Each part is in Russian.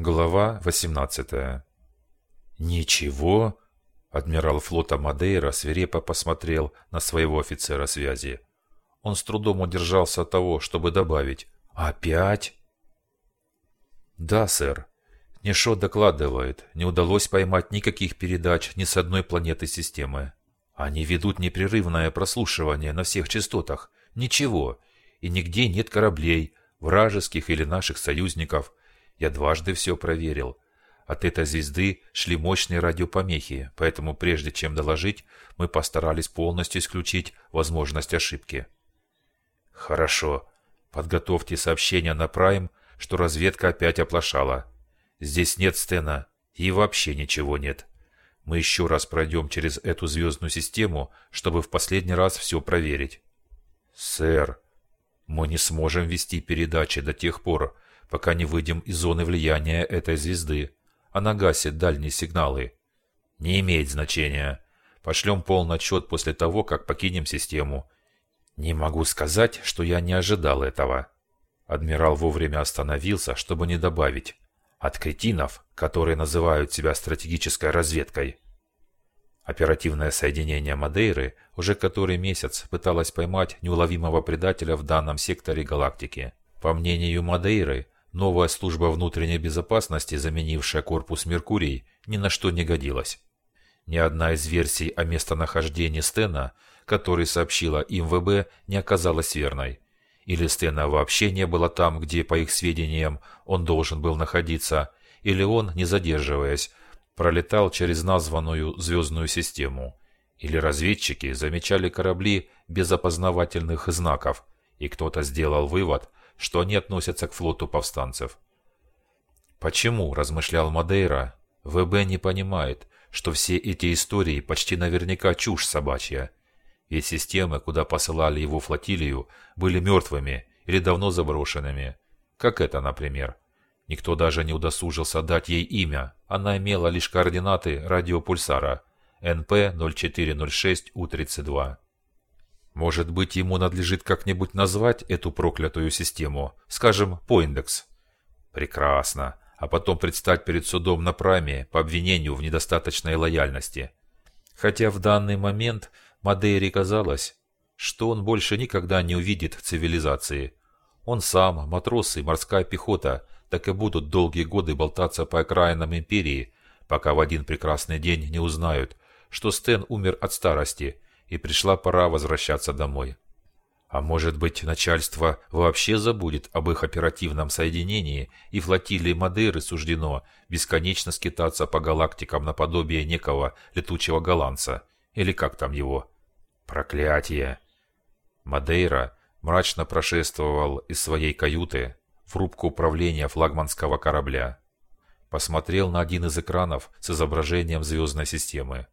Глава 18 «Ничего?» Адмирал флота Мадейра свирепо посмотрел на своего офицера связи. Он с трудом удержался от того, чтобы добавить «Опять?» «Да, сэр. Нишо докладывает, не удалось поймать никаких передач ни с одной планеты системы. Они ведут непрерывное прослушивание на всех частотах. Ничего. И нигде нет кораблей, вражеских или наших союзников. Я дважды все проверил. От этой звезды шли мощные радиопомехи, поэтому прежде чем доложить, мы постарались полностью исключить возможность ошибки. Хорошо. Подготовьте сообщение на Прайм, что разведка опять оплошала. Здесь нет Стена и вообще ничего нет. Мы еще раз пройдем через эту звездную систему, чтобы в последний раз все проверить. Сэр, мы не сможем вести передачи до тех пор, пока не выйдем из зоны влияния этой звезды. Она гасит дальние сигналы. Не имеет значения. Пошлем полный отчет после того, как покинем систему. Не могу сказать, что я не ожидал этого. Адмирал вовремя остановился, чтобы не добавить. От кретинов, которые называют себя стратегической разведкой. Оперативное соединение Мадейры уже который месяц пыталось поймать неуловимого предателя в данном секторе галактики. По мнению Мадейры, Новая служба внутренней безопасности, заменившая корпус «Меркурий», ни на что не годилась. Ни одна из версий о местонахождении Стена, который сообщила им ВБ, не оказалась верной. Или Стена вообще не было там, где, по их сведениям, он должен был находиться, или он, не задерживаясь, пролетал через названную звездную систему. Или разведчики замечали корабли без опознавательных знаков, и кто-то сделал вывод – что они относятся к флоту повстанцев. Почему, размышлял Мадейра, ВБ не понимает, что все эти истории почти наверняка чушь собачья, ведь системы, куда посылали его флотилию, были мертвыми или давно заброшенными. Как это, например. Никто даже не удосужился дать ей имя, она имела лишь координаты радиопульсара НП-0406У-32. Может быть, ему надлежит как-нибудь назвать эту проклятую систему, скажем, Поиндекс. Прекрасно. А потом предстать перед судом на праме по обвинению в недостаточной лояльности. Хотя в данный момент Мадейре казалось, что он больше никогда не увидит цивилизации. Он сам, матросы, морская пехота так и будут долгие годы болтаться по окраинам империи, пока в один прекрасный день не узнают, что Стэн умер от старости – и пришла пора возвращаться домой. А может быть, начальство вообще забудет об их оперативном соединении, и флотилии Мадейры суждено бесконечно скитаться по галактикам наподобие некого летучего голландца, или как там его. Проклятие! Мадейра мрачно прошествовал из своей каюты в рубку управления флагманского корабля. Посмотрел на один из экранов с изображением звездной системы.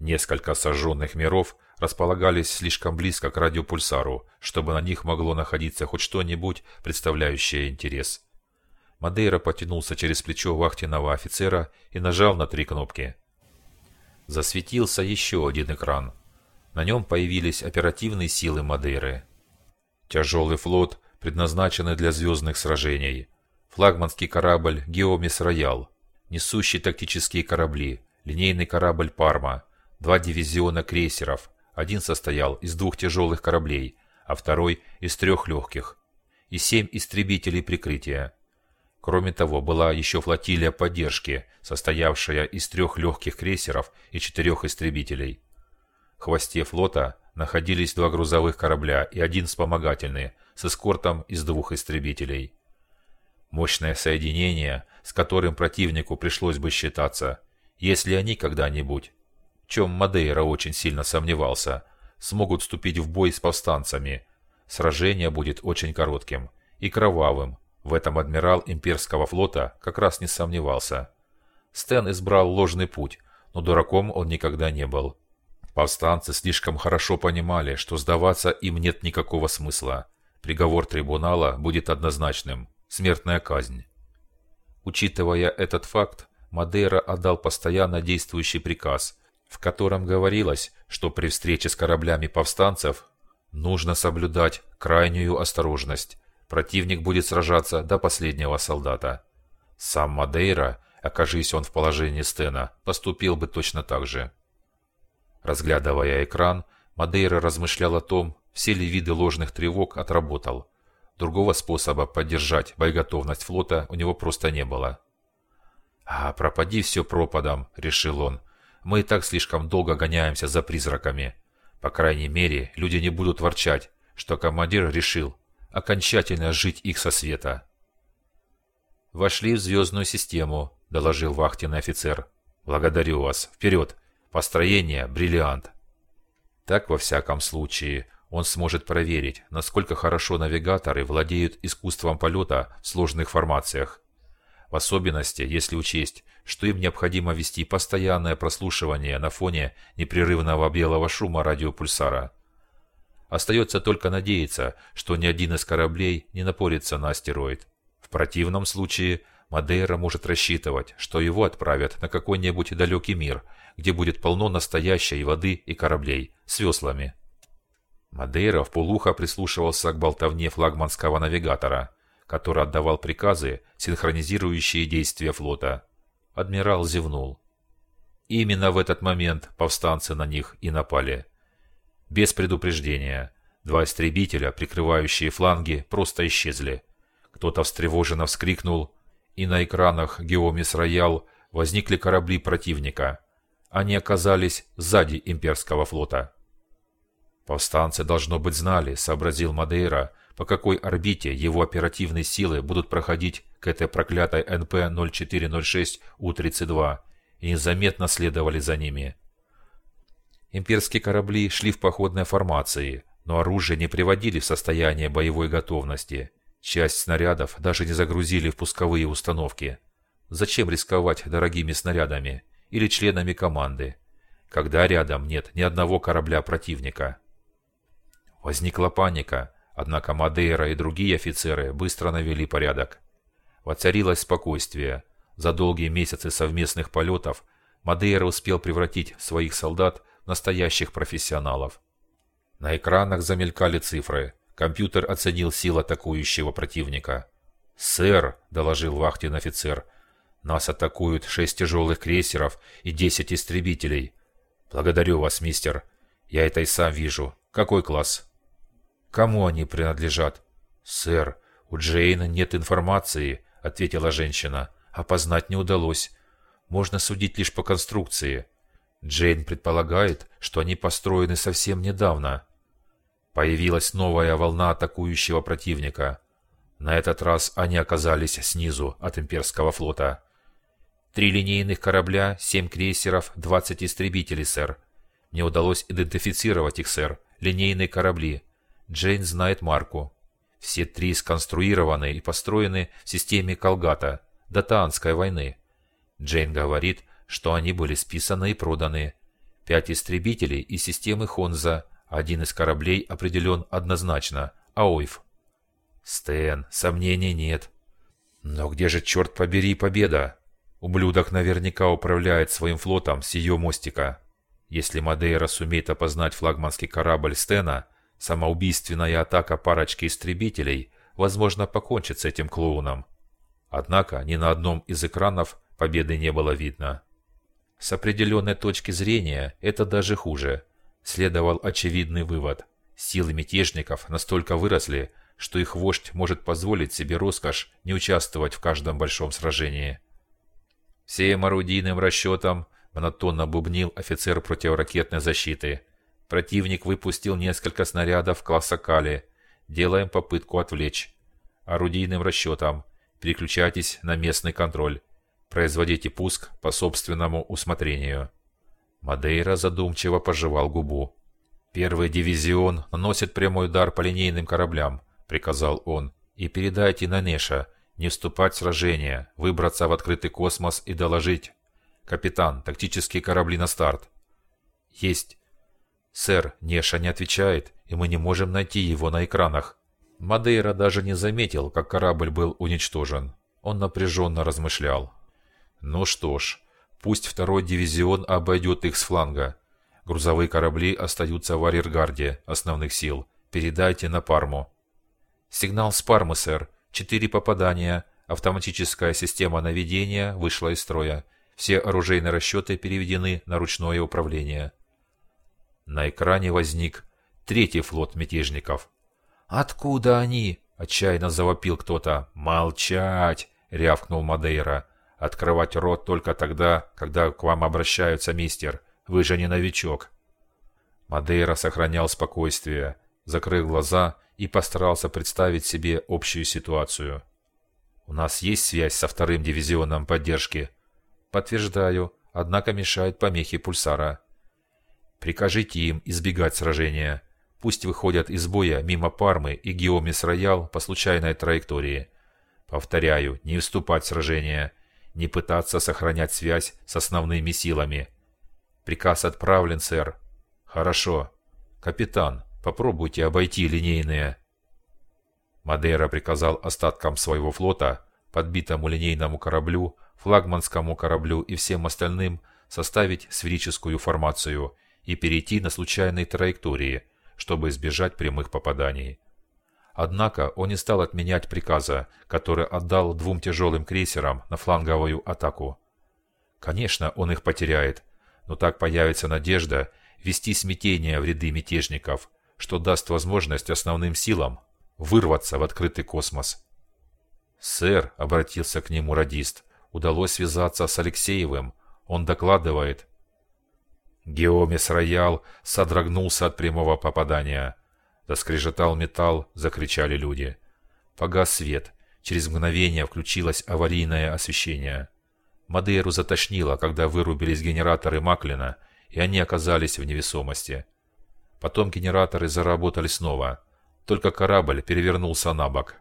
Несколько сожженных миров располагались слишком близко к радиопульсару, чтобы на них могло находиться хоть что-нибудь, представляющее интерес. Мадейра потянулся через плечо вахтенного офицера и нажал на три кнопки. Засветился еще один экран. На нем появились оперативные силы Мадейры. Тяжелый флот, предназначенный для звездных сражений. Флагманский корабль «Геомис Роял», несущие тактические корабли, линейный корабль «Парма», два дивизиона крейсеров. Один состоял из двух тяжелых кораблей, а второй из трех легких. И семь истребителей прикрытия. Кроме того, была еще флотилия поддержки, состоявшая из трех легких крейсеров и четырех истребителей. В хвосте флота находились два грузовых корабля и один вспомогательный, с эскортом из двух истребителей. Мощное соединение, с которым противнику пришлось бы считаться, если они когда-нибудь чем Мадейра очень сильно сомневался, смогут вступить в бой с повстанцами. Сражение будет очень коротким и кровавым. В этом адмирал имперского флота как раз не сомневался. Стэн избрал ложный путь, но дураком он никогда не был. Повстанцы слишком хорошо понимали, что сдаваться им нет никакого смысла. Приговор трибунала будет однозначным – смертная казнь. Учитывая этот факт, Мадейра отдал постоянно действующий приказ в котором говорилось, что при встрече с кораблями повстанцев нужно соблюдать крайнюю осторожность. Противник будет сражаться до последнего солдата. Сам Мадейра, окажись он в положении Стена, поступил бы точно так же. Разглядывая экран, Мадейра размышлял о том, все ли виды ложных тревог отработал. Другого способа поддержать боеготовность флота у него просто не было. «А пропади все пропадом», — решил он. «Мы и так слишком долго гоняемся за призраками. По крайней мере, люди не будут ворчать, что командир решил окончательно жить их со света». «Вошли в звездную систему», — доложил вахтенный офицер. «Благодарю вас. Вперед! Построение – бриллиант!» Так, во всяком случае, он сможет проверить, насколько хорошо навигаторы владеют искусством полета в сложных формациях. В особенности, если учесть, что им необходимо вести постоянное прослушивание на фоне непрерывного белого шума радиопульсара. Остается только надеяться, что ни один из кораблей не напорится на астероид. В противном случае Мадейра может рассчитывать, что его отправят на какой-нибудь далекий мир, где будет полно настоящей воды и кораблей с веслами. Мадейра в полухо прислушивался к болтовне флагманского навигатора, который отдавал приказы, синхронизирующие действия флота. Адмирал зевнул. Именно в этот момент повстанцы на них и напали. Без предупреждения. Два истребителя, прикрывающие фланги, просто исчезли. Кто-то встревоженно вскрикнул, и на экранах Геомис Роял возникли корабли противника. Они оказались сзади имперского флота. Повстанцы, должно быть, знали, сообразил Мадейра, по какой орбите его оперативные силы будут проходить к этой проклятой НП-0406 У-32 и незаметно следовали за ними. Имперские корабли шли в походной формации, но оружие не приводили в состояние боевой готовности. Часть снарядов даже не загрузили в пусковые установки. Зачем рисковать дорогими снарядами или членами команды, когда рядом нет ни одного корабля противника? Возникла паника, однако Мадейра и другие офицеры быстро навели порядок. Воцарилось спокойствие. За долгие месяцы совместных полетов Мадейра успел превратить своих солдат в настоящих профессионалов. На экранах замелькали цифры – Компьютер оценил силу атакующего противника. «Сэр», — доложил вахтенный офицер, — «нас атакуют шесть тяжелых крейсеров и десять истребителей». «Благодарю вас, мистер. Я это и сам вижу. Какой класс?» «Кому они принадлежат?» «Сэр, у Джейна нет информации», — ответила женщина. «Опознать не удалось. Можно судить лишь по конструкции. Джейн предполагает, что они построены совсем недавно». Появилась новая волна атакующего противника. На этот раз они оказались снизу от имперского флота. Три линейных корабля, семь крейсеров, двадцать истребителей, сэр. Мне удалось идентифицировать их, сэр. Линейные корабли. Джейн знает марку. Все три сконструированы и построены в системе Колгата, Датаанской войны. Джейн говорит, что они были списаны и проданы. Пять истребителей из системы Хонза, один из кораблей определен однозначно – Аойф. Стэн, сомнений нет. Но где же, черт побери, победа? Ублюдок наверняка управляет своим флотом с ее мостика. Если Мадейра сумеет опознать флагманский корабль Стена, самоубийственная атака парочки истребителей, возможно, покончит с этим клоуном. Однако ни на одном из экранов победы не было видно. С определенной точки зрения это даже хуже – следовал очевидный вывод. Силы мятежников настолько выросли, что их вождь может позволить себе роскошь не участвовать в каждом большом сражении. Всем орудийным расчетам монотонно бубнил офицер противоракетной защиты. Противник выпустил несколько снарядов класса Кали. Делаем попытку отвлечь. Орудийным расчетам переключайтесь на местный контроль. Производите пуск по собственному усмотрению. Мадейра задумчиво пожевал губу. «Первый дивизион наносит прямой удар по линейным кораблям», — приказал он. «И передайте Нанеша, не вступать в сражение, выбраться в открытый космос и доложить. Капитан, тактические корабли на старт». «Есть». «Сэр, Неша не отвечает, и мы не можем найти его на экранах». Мадейра даже не заметил, как корабль был уничтожен. Он напряженно размышлял. «Ну что ж, Пусть второй дивизион обойдет их с фланга. Грузовые корабли остаются в арьергарде основных сил. Передайте на Парму. Сигнал с Пармы, сэр. Четыре попадания. Автоматическая система наведения вышла из строя. Все оружейные расчеты переведены на ручное управление. На экране возник третий флот мятежников. «Откуда они?» – отчаянно завопил кто-то. «Молчать!» – рявкнул Мадейра. «Открывать рот только тогда, когда к вам обращаются, мистер. Вы же не новичок». Мадейра сохранял спокойствие, закрыл глаза и постарался представить себе общую ситуацию. «У нас есть связь со вторым дивизионом поддержки?» «Подтверждаю, однако мешают помехи пульсара». «Прикажите им избегать сражения. Пусть выходят из боя мимо Пармы и Геомис Роял по случайной траектории. Повторяю, не вступать в сражение, не пытаться сохранять связь с основными силами. Приказ отправлен, сэр. «Хорошо. Капитан, попробуйте обойти линейные». Мадейра приказал остаткам своего флота, подбитому линейному кораблю, флагманскому кораблю и всем остальным составить сферическую формацию и перейти на случайные траектории, чтобы избежать прямых попаданий. Однако он не стал отменять приказа, который отдал двум тяжелым крейсерам на фланговую атаку. Конечно, он их потеряет, но так появится надежда вести смятение в ряды мятежников, что даст возможность основным силам вырваться в открытый космос. «Сэр», — обратился к нему радист, — «удалось связаться с Алексеевым. Он докладывает». Геомес Роял содрогнулся от прямого попадания. Заскрежетал металл, закричали люди. Погас свет. Через мгновение включилось аварийное освещение. Мадейру затошнило, когда вырубились генераторы Маклина — и они оказались в невесомости. Потом генераторы заработали снова, только корабль перевернулся на бок.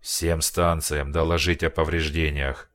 «Всем станциям доложить о повреждениях»,